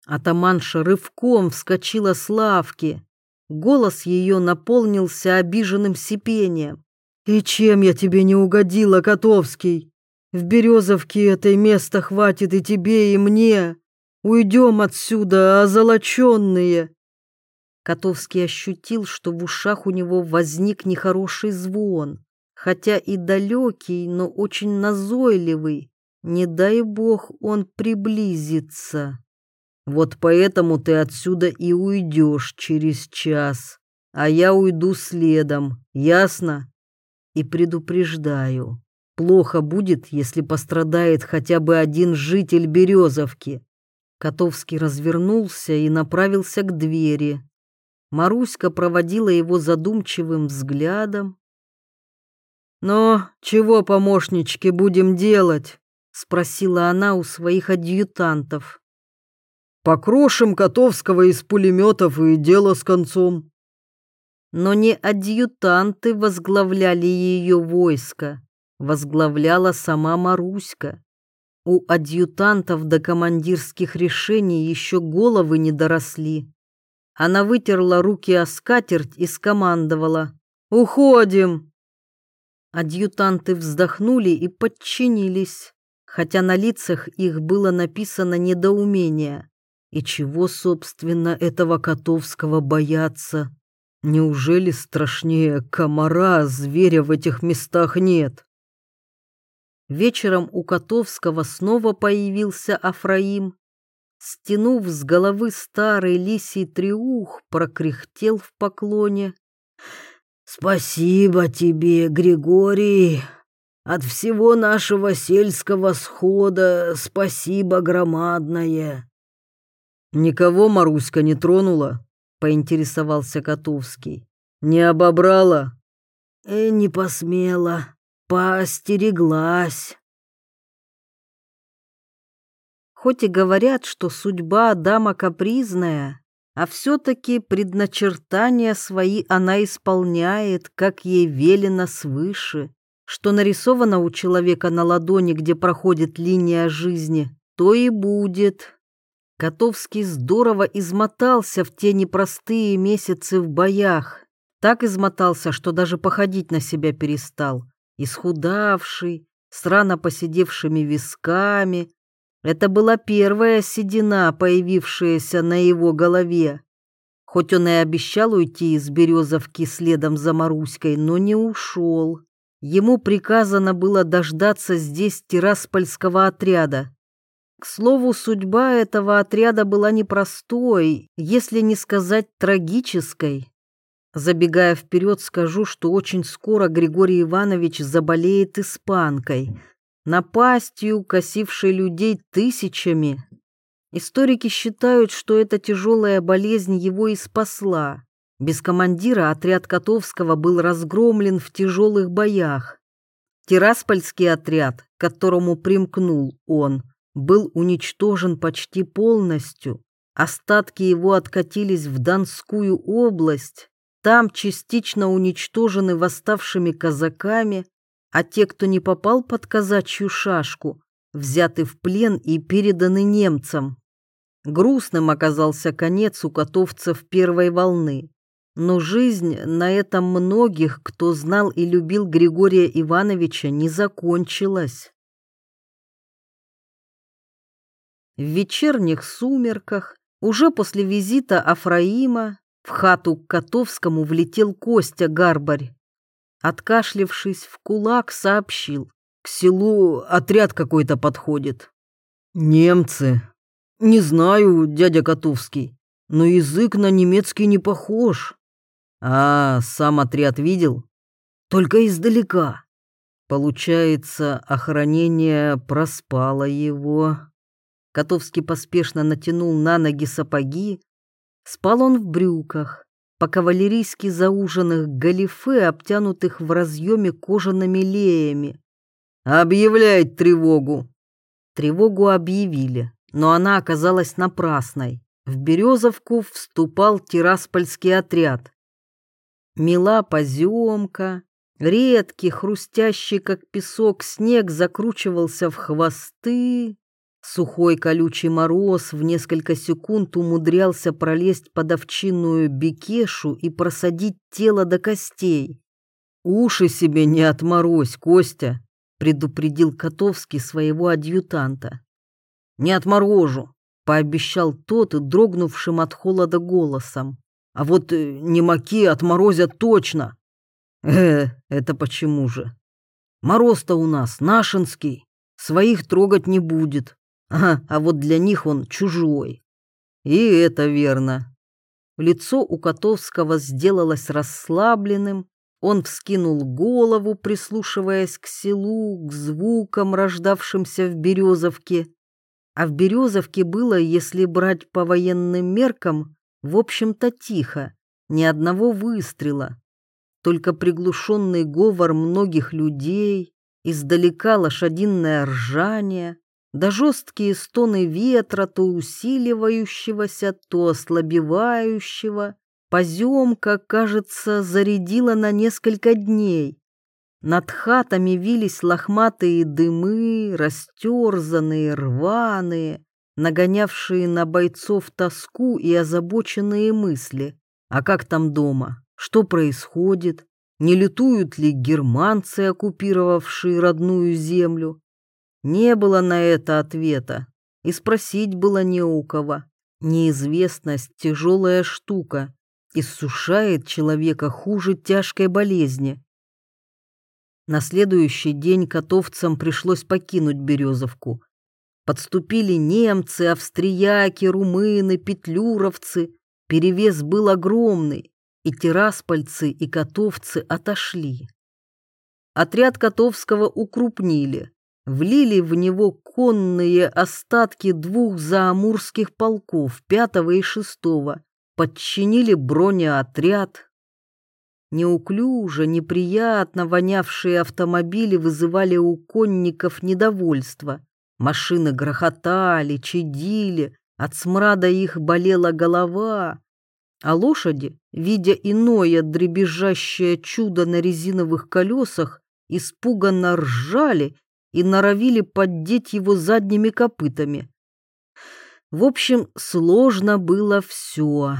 Атаманша рывком вскочила с лавки. Голос ее наполнился обиженным сипением. «И чем я тебе не угодила, Котовский? В Березовке этой места хватит и тебе, и мне. Уйдем отсюда, озолоченные!» Котовский ощутил, что в ушах у него возник нехороший звон хотя и далекий, но очень назойливый. Не дай бог он приблизится. Вот поэтому ты отсюда и уйдешь через час, а я уйду следом, ясно? И предупреждаю, плохо будет, если пострадает хотя бы один житель Березовки. Котовский развернулся и направился к двери. Маруська проводила его задумчивым взглядом, «Но чего, помощнички, будем делать?» — спросила она у своих адъютантов. «Покрошим Котовского из пулеметов и дело с концом». Но не адъютанты возглавляли ее войско, возглавляла сама Маруська. У адъютантов до командирских решений еще головы не доросли. Она вытерла руки о скатерть и скомандовала «Уходим!» Адъютанты вздохнули и подчинились, хотя на лицах их было написано недоумение. И чего, собственно, этого Котовского бояться? Неужели страшнее комара, зверя в этих местах нет? Вечером у Котовского снова появился Афраим. Стянув с головы старый лисий триух, прокряхтел в поклоне.
«Спасибо тебе, Григорий. От всего нашего сельского схода спасибо громадное».
«Никого Маруська не тронула?» — поинтересовался Котовский. «Не обобрала?»
«Э, «Не посмела, поостереглась».
Хоть и говорят, что судьба дама капризная, а все-таки предначертания свои она исполняет, как ей велено свыше, что нарисовано у человека на ладони, где проходит линия жизни, то и будет. Котовский здорово измотался в те непростые месяцы в боях. Так измотался, что даже походить на себя перестал. Исхудавший, с рано поседевшими висками. Это была первая седина, появившаяся на его голове. Хоть он и обещал уйти из Березовки следом за Маруськой, но не ушел. Ему приказано было дождаться здесь тираспольского отряда. К слову, судьба этого отряда была непростой, если не сказать трагической. Забегая вперед, скажу, что очень скоро Григорий Иванович заболеет испанкой, напастью, косившей людей тысячами. Историки считают, что эта тяжелая болезнь его и спасла. Без командира отряд Котовского был разгромлен в тяжелых боях. Тираспольский отряд, к которому примкнул он, был уничтожен почти полностью. Остатки его откатились в Донскую область. Там частично уничтожены восставшими казаками, а те, кто не попал под казачью шашку, взяты в плен и переданы немцам. Грустным оказался конец у котовцев первой волны. Но жизнь на этом многих, кто знал и любил Григория Ивановича, не закончилась. В вечерних сумерках, уже после визита Афраима, в хату к Котовскому влетел Костя Гарбарь. Откашлившись в кулак, сообщил. К селу отряд какой-то подходит. Немцы. Не знаю, дядя Котовский, но язык на немецкий не похож. А, сам отряд видел? Только издалека. Получается, охранение проспало его. Котовский поспешно натянул на ноги сапоги. Спал он в брюках, по-кавалерийски зауженных галифе, обтянутых в разъеме кожаными леями. «Объявляет тревогу!» Тревогу объявили, но она оказалась напрасной. В Березовку вступал тираспольский отряд. Мила поземка, редкий, хрустящий, как песок, снег закручивался в хвосты, Сухой колючий мороз в несколько секунд умудрялся пролезть под овчинную бекешу и просадить тело до костей. «Уши себе не отморозь, Костя!» — предупредил Котовский своего адъютанта. «Не отморожу!» — пообещал тот, дрогнувшим от холода голосом. «А вот э, немаки отморозят точно!» «Э, это почему же?» «Мороз-то у нас нашинский, своих трогать не будет, Ага, а вот для них он чужой. И это верно. Лицо у Котовского сделалось расслабленным, он вскинул голову, прислушиваясь к селу, к звукам, рождавшимся в Березовке. А в Березовке было, если брать по военным меркам, в общем-то тихо, ни одного выстрела. Только приглушенный говор многих людей, издалека лошадиное ржание, да жесткие стоны ветра, то усиливающегося, то ослабевающего. Поземка, кажется, зарядила на несколько дней. Над хатами вились лохматые дымы, растерзанные, рваные, нагонявшие на бойцов тоску и озабоченные мысли. А как там дома? Что происходит? Не летуют ли германцы, оккупировавшие родную землю? Не было на это ответа, и спросить было не у кого. Неизвестность — тяжелая штука, иссушает человека хуже тяжкой болезни. На следующий день котовцам пришлось покинуть Березовку. Подступили немцы, австрияки, румыны, петлюровцы. Перевес был огромный, и тираспольцы и котовцы отошли. Отряд Котовского укрупнили, влили в него конные остатки двух заамурских полков, пятого и шестого, подчинили бронеотряд. Неуклюже, неприятно вонявшие автомобили вызывали у конников недовольство. Машины грохотали, чадили, от смрада их болела голова, а лошади, видя иное дребезжащее чудо на резиновых колесах, испуганно ржали и норовили поддеть его задними копытами. В общем, сложно было все.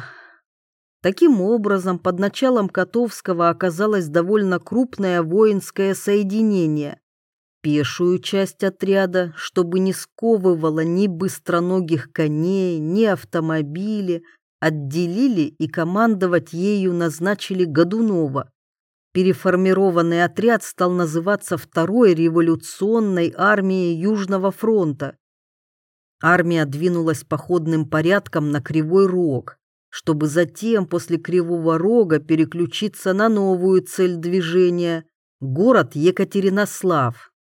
Таким образом, под началом Котовского оказалось довольно крупное воинское соединение. Пешую часть отряда, чтобы не сковывало ни быстроногих коней, ни автомобили, отделили и командовать ею назначили Годунова. Переформированный отряд стал называться Второй революционной армией Южного фронта. Армия двинулась походным порядком на Кривой Рог, чтобы затем после Кривого Рога переключиться на новую цель движения – город Екатеринослав.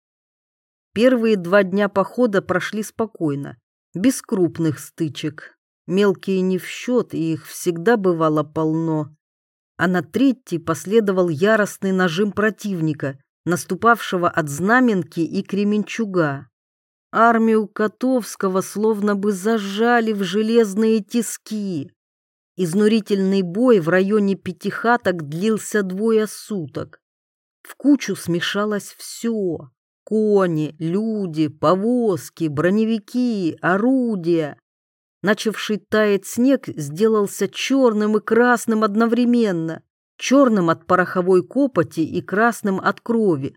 Первые два дня похода прошли спокойно, без крупных стычек. Мелкие не в счет, и их всегда бывало полно а на третий последовал яростный нажим противника, наступавшего от Знаменки и Кременчуга. Армию Котовского словно бы зажали в железные тиски. Изнурительный бой в районе Пятихаток длился двое суток. В кучу смешалось все — кони, люди, повозки, броневики, орудия. Начавший таять снег сделался черным и красным одновременно, черным от пороховой копоти и красным от крови.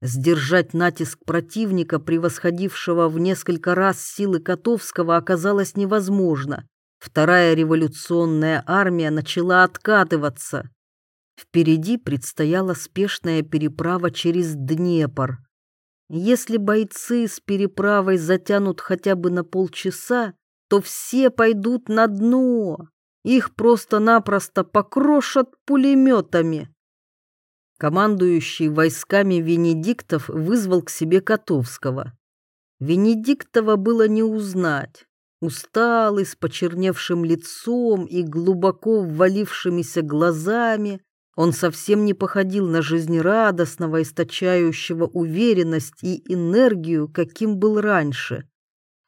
Сдержать натиск противника, превосходившего в несколько раз силы Котовского, оказалось невозможно. Вторая революционная армия начала откатываться. Впереди предстояла спешная переправа через Днепр. Если бойцы с переправой затянут хотя бы на полчаса, то все пойдут на дно. Их просто-напросто покрошат пулеметами. Командующий войсками Венедиктов вызвал к себе Котовского. Венедиктова было не узнать. Усталый, с почерневшим лицом и глубоко ввалившимися глазами, он совсем не походил на жизнерадостного, источающего уверенность и энергию, каким был раньше.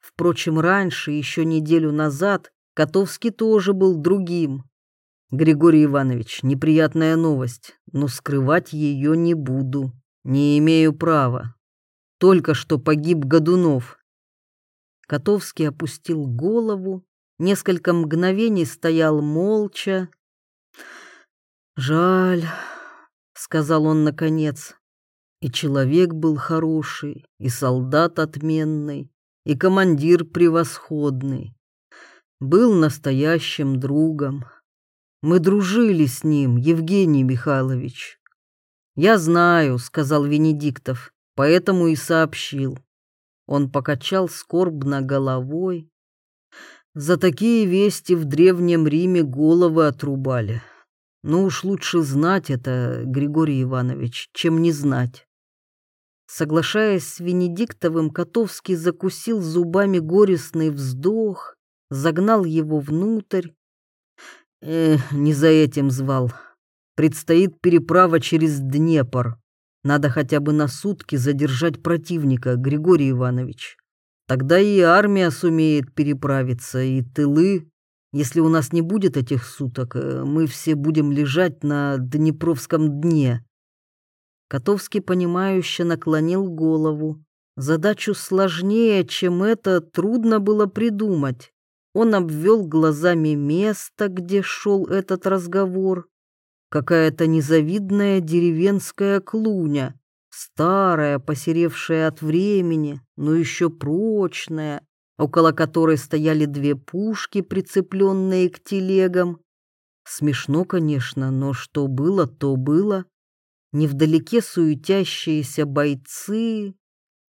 Впрочем, раньше, еще неделю назад, Котовский тоже был другим. Григорий Иванович, неприятная новость, но скрывать ее не буду. Не имею права. Только что погиб Годунов. Котовский опустил голову, несколько мгновений стоял молча. «Жаль», — сказал он наконец. «И человек был хороший, и солдат отменный, и командир превосходный. Был настоящим другом. Мы дружили с ним, Евгений Михайлович. Я знаю, сказал Венедиктов, поэтому и сообщил. Он покачал скорбно головой. За такие вести в Древнем Риме головы отрубали. Ну уж лучше знать это, Григорий Иванович, чем не знать. Соглашаясь с Венедиктовым, Котовский закусил зубами горестный вздох, загнал его внутрь. Эх, не за этим звал. Предстоит переправа через Днепр. Надо хотя бы на сутки задержать противника, Григорий Иванович. Тогда и армия сумеет переправиться, и тылы. Если у нас не будет этих суток, э, мы все будем лежать на Днепровском дне. Котовский, понимающе наклонил голову. Задачу сложнее, чем это, трудно было придумать. Он обвел глазами место, где шел этот разговор. Какая-то незавидная деревенская клуня, старая, посеревшая от времени, но еще прочная, около которой стояли две пушки, прицепленные к телегам. Смешно, конечно, но что было, то было. Невдалеке суетящиеся бойцы,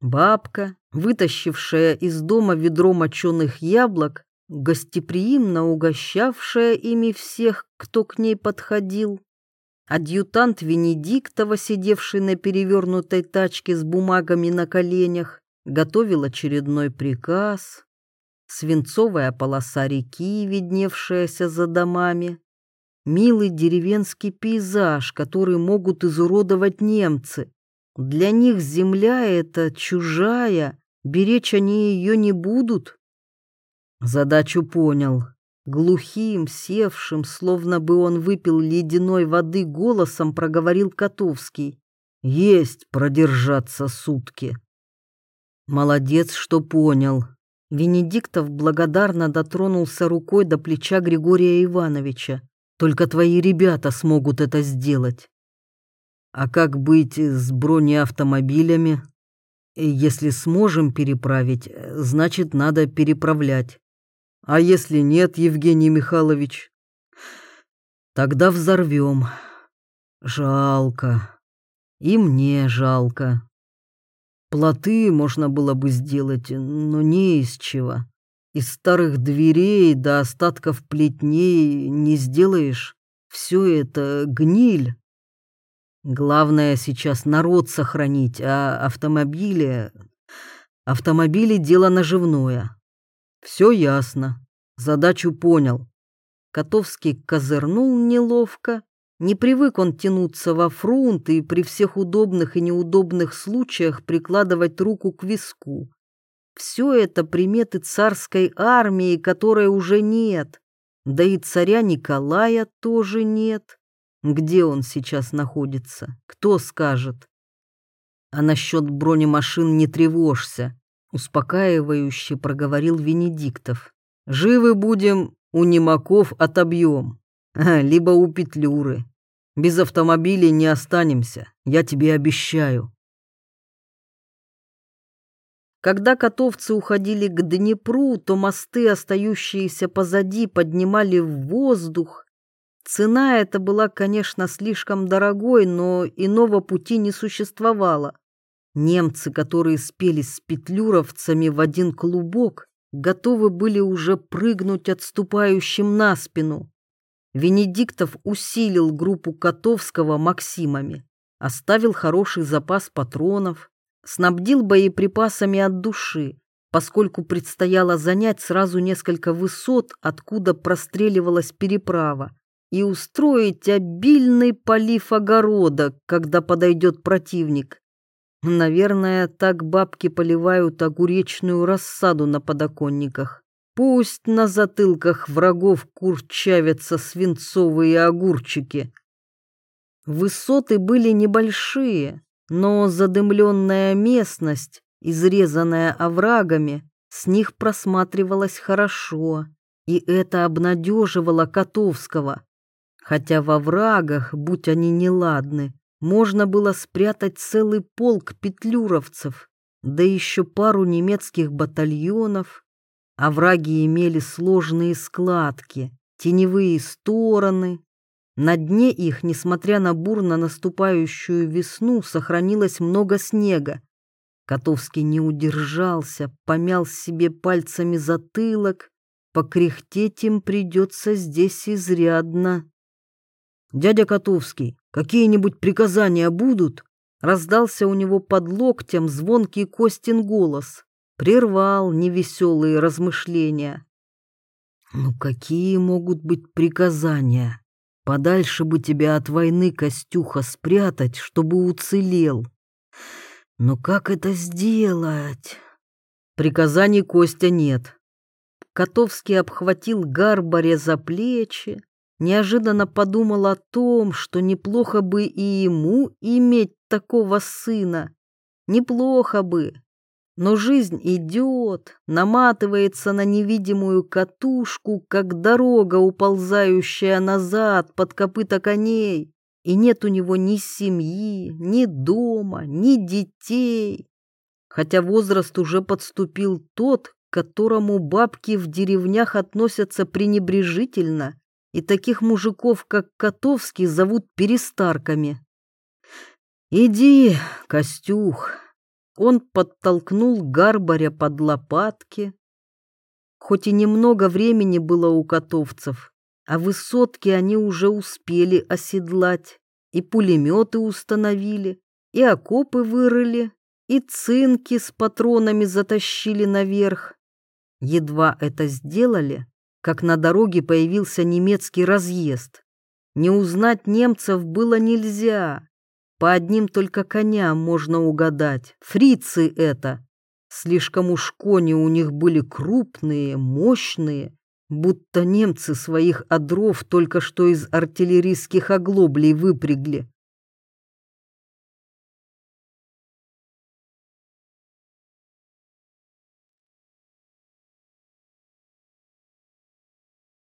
бабка, вытащившая из дома ведро моченых яблок, гостеприимно угощавшая ими всех, кто к ней подходил, адъютант Венедиктова, сидевший на перевернутой тачке с бумагами на коленях, готовил очередной приказ, свинцовая полоса реки, видневшаяся за домами, милый деревенский пейзаж, который могут изуродовать немцы. Для них земля эта чужая, беречь они ее не будут. Задачу понял. Глухим, севшим, словно бы он выпил ледяной воды, голосом проговорил Котовский. «Есть продержаться сутки». «Молодец, что понял». Венедиктов благодарно дотронулся рукой до плеча Григория Ивановича. Только твои ребята смогут это сделать. А как быть с бронеавтомобилями? Если сможем переправить, значит, надо переправлять. А если нет, Евгений Михайлович? Тогда взорвем. Жалко. И мне жалко. Плоты можно было бы сделать, но не из чего. Из старых дверей до остатков плетней не сделаешь. Все это гниль. Главное сейчас народ сохранить, а автомобили... Автомобили — дело наживное. Все ясно. Задачу понял. Котовский козырнул неловко. Не привык он тянуться во фрунт и при всех удобных и неудобных случаях прикладывать руку к виску. Все это приметы царской армии, которой уже нет. Да и царя Николая тоже нет. Где он сейчас находится? Кто скажет? А насчет бронемашин не тревожься, успокаивающе проговорил Венедиктов. Живы будем, у немаков отобьем. Либо у Петлюры. Без автомобилей не останемся, я тебе обещаю. Когда котовцы уходили к Днепру, то мосты, остающиеся позади, поднимали в воздух. Цена эта была, конечно, слишком дорогой, но иного пути не существовало. Немцы, которые спелись с петлюровцами в один клубок, готовы были уже прыгнуть отступающим на спину. Венедиктов усилил группу Котовского Максимами, оставил хороший запас патронов, снабдил боеприпасами от души, поскольку предстояло занять сразу несколько высот, откуда простреливалась переправа, и устроить обильный полив огорода, когда подойдет противник. Наверное, так бабки поливают огуречную рассаду на подоконниках. Пусть на затылках врагов курчавятся свинцовые огурчики. Высоты были небольшие, но задымленная местность, изрезанная оврагами, с них просматривалась хорошо, и это обнадеживало Котовского. Хотя во врагах, будь они неладны, можно было спрятать целый полк петлюровцев, да еще пару немецких батальонов. Овраги имели сложные складки, теневые стороны, на дне их, несмотря на бурно наступающую весну, сохранилось много снега. Котовский не удержался, помял себе пальцами затылок. Покряхтеть им придется здесь изрядно. «Дядя Котовский, какие-нибудь приказания будут?» Раздался у него под локтем звонкий Костин голос. Прервал невеселые размышления. «Ну какие могут быть приказания?» Подальше бы тебя от войны, Костюха, спрятать, чтобы уцелел. Но как это сделать? Приказаний Костя нет. Котовский обхватил Гарбаря за плечи, неожиданно подумал о том, что неплохо бы и ему иметь такого сына. Неплохо бы, но жизнь идет, наматывается на невидимую катушку, как дорога, уползающая назад под копыта коней, и нет у него ни семьи, ни дома, ни детей. Хотя возраст уже подступил тот, к которому бабки в деревнях относятся пренебрежительно, и таких мужиков, как Котовский, зовут перестарками. «Иди, Костюх!» Он подтолкнул Гарбаря под лопатки. Хоть и немного времени было у котовцев, а высотки они уже успели оседлать, и пулеметы установили, и окопы вырыли, и цинки с патронами затащили наверх. Едва это сделали, как на дороге появился немецкий разъезд. Не узнать немцев было нельзя. По одним только коням можно угадать. Фрицы это. Слишком уж кони у них были крупные, мощные, будто немцы своих одров только что из артиллерийских оглоблей выпрягли.